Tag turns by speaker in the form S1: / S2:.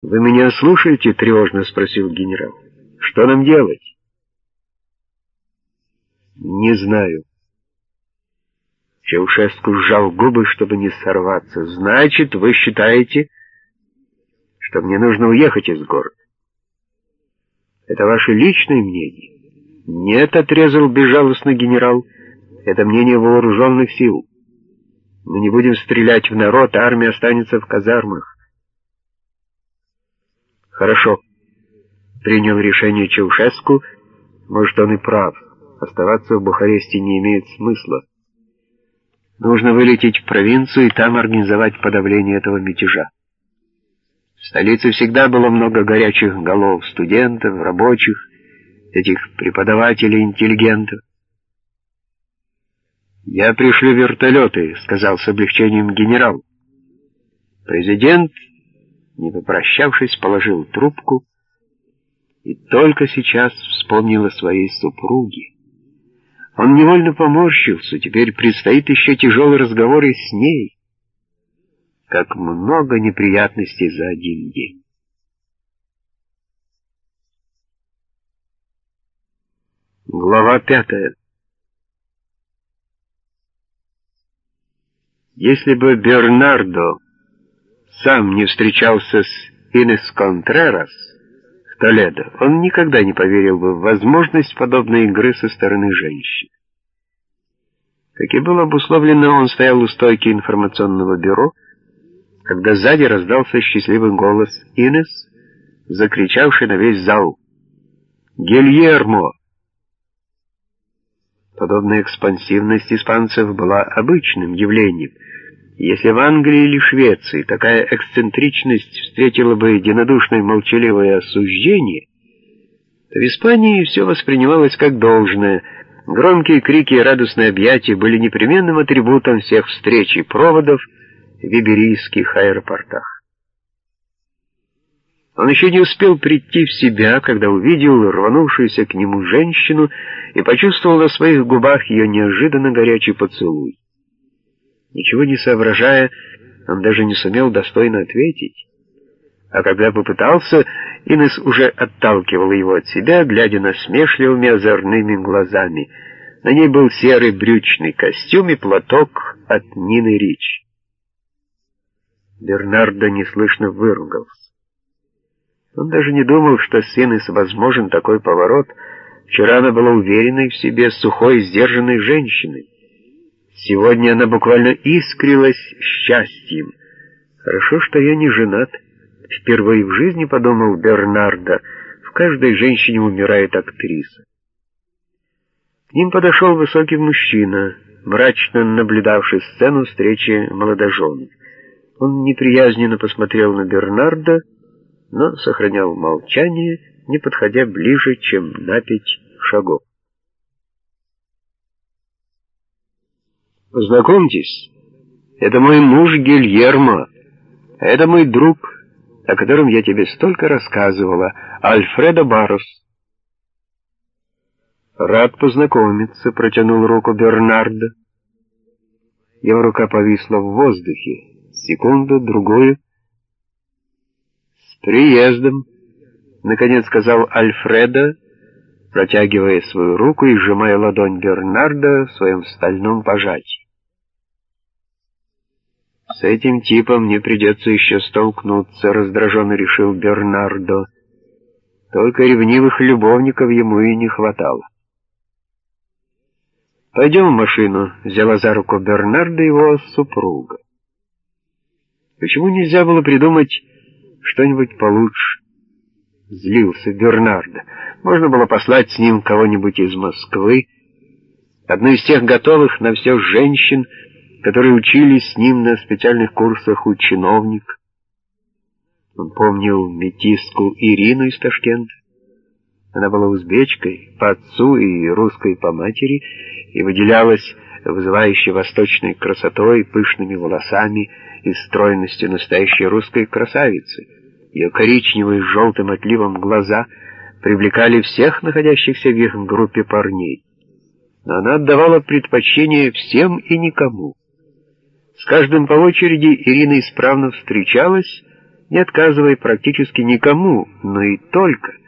S1: «Вы меня слушаете?» — тревожно спросил генерал. «Что нам делать?» «Не знаю». Чаушеску сжал губы, чтобы не сорваться. «Значит, вы считаете, что мне нужно уехать из города?» «Это ваше личное мнение?» «Нет», — отрезал безжалостно генерал, — «это мнение вооруженных сил. Мы не будем стрелять в народ, а армия останется в казармах. Хорошо. Принял решение Чаушеску. Может, он и прав. Оставаться в Бухаресте не имеет смысла. Нужно вылететь в провинцию и там организовать подавление этого мятежа. В столице всегда было много горячих голов, студентов, рабочих, этих преподавателей, интеллигентов. «Я пришлю вертолеты», — сказал с облегчением генерал. Президент не попрощавшись, положил трубку и только сейчас вспомнил о своей супруге. Он невольно поморщился, теперь предстоит еще тяжелый разговор и с ней. Как много неприятностей за один день. Глава пятая Если бы Бернардо сам не встречался с Инес Контрерас в Толедо, он никогда не поверил бы в возможность подобной игры со стороны женщин. Как и было обусловлено, он стоял у стойки информационного бюро, когда сзади раздался счастливый голос Инес, закричавший на весь зал «Гильермо!». Подобная экспансивность испанцев была обычным явлением — если в Англии или Швеции такая эксцентричность встретила бы единодушное молчаливое осуждение, то в Испании все воспринималось как должное. Громкие крики и радостные объятия были непременным атрибутом всех встреч и проводов в иберийских аэропортах. Он еще не успел прийти в себя, когда увидел рванувшуюся к нему женщину и почувствовал на своих губах ее неожиданно горячий поцелуй. Ничего не соображая, он даже не сумел достойно ответить. А когда попытался, Инес уже отталкивала его от себя, глядя на смешливыми озорными глазами. На ней был серый брючный костюм и платок от Нины Рич. Бернардо неслышно выругался. Он даже не думал, что с Инес возможен такой поворот. Вчера она была уверенной в себе, сухой, сдержанной женщиной. Сегодня она буквально искрилась счастьем. Хорошо, что я не женат. Впервые в жизни, подумал Бернардо, в каждой женщине умирает актриса. К ним подошел высокий мужчина, мрачно наблюдавший сцену встречи молодоженов. Он неприязненно посмотрел на Бернарда, но сохранял молчание, не подходя ближе, чем на пять шагов. Познакомьтесь, это мой муж Гильермо, это мой друг, о котором я тебе столько рассказывала, Альфредо Барос. Рад познакомиться, протянул руку Бернардо. Его рука повисла в воздухе. Секунду, другую. «С приездом!» — наконец сказал Альфредо, протягивая свою руку и сжимая ладонь Бернарда в своем стальном пожатии. «С этим типом мне придется еще столкнуться», — раздраженно решил Бернардо. Только ревнивых любовников ему и не хватало. «Пойдем в машину», — взяла за руку Бернардо его супруга. Почему нельзя было придумать что-нибудь получше? Злился Бернардо. Можно было послать с ним кого-нибудь из Москвы, одну из тех готовых на все женщин, которые учились с ним на специальных курсах у чиновников. Он помнил метиску Ирину из Ташкента. Она была узбечкой по отцу и русской по матери и выделялась вызывающей восточной красотой, пышными волосами и стройностью настоящей русской красавицы. Ее коричневые с желтым отливом глаза привлекали всех находящихся в их группе парней. Но она отдавала предпочтение всем и никому. С каждым по очереди Ирина исправно встречалась не отказывая практически никому, но и только –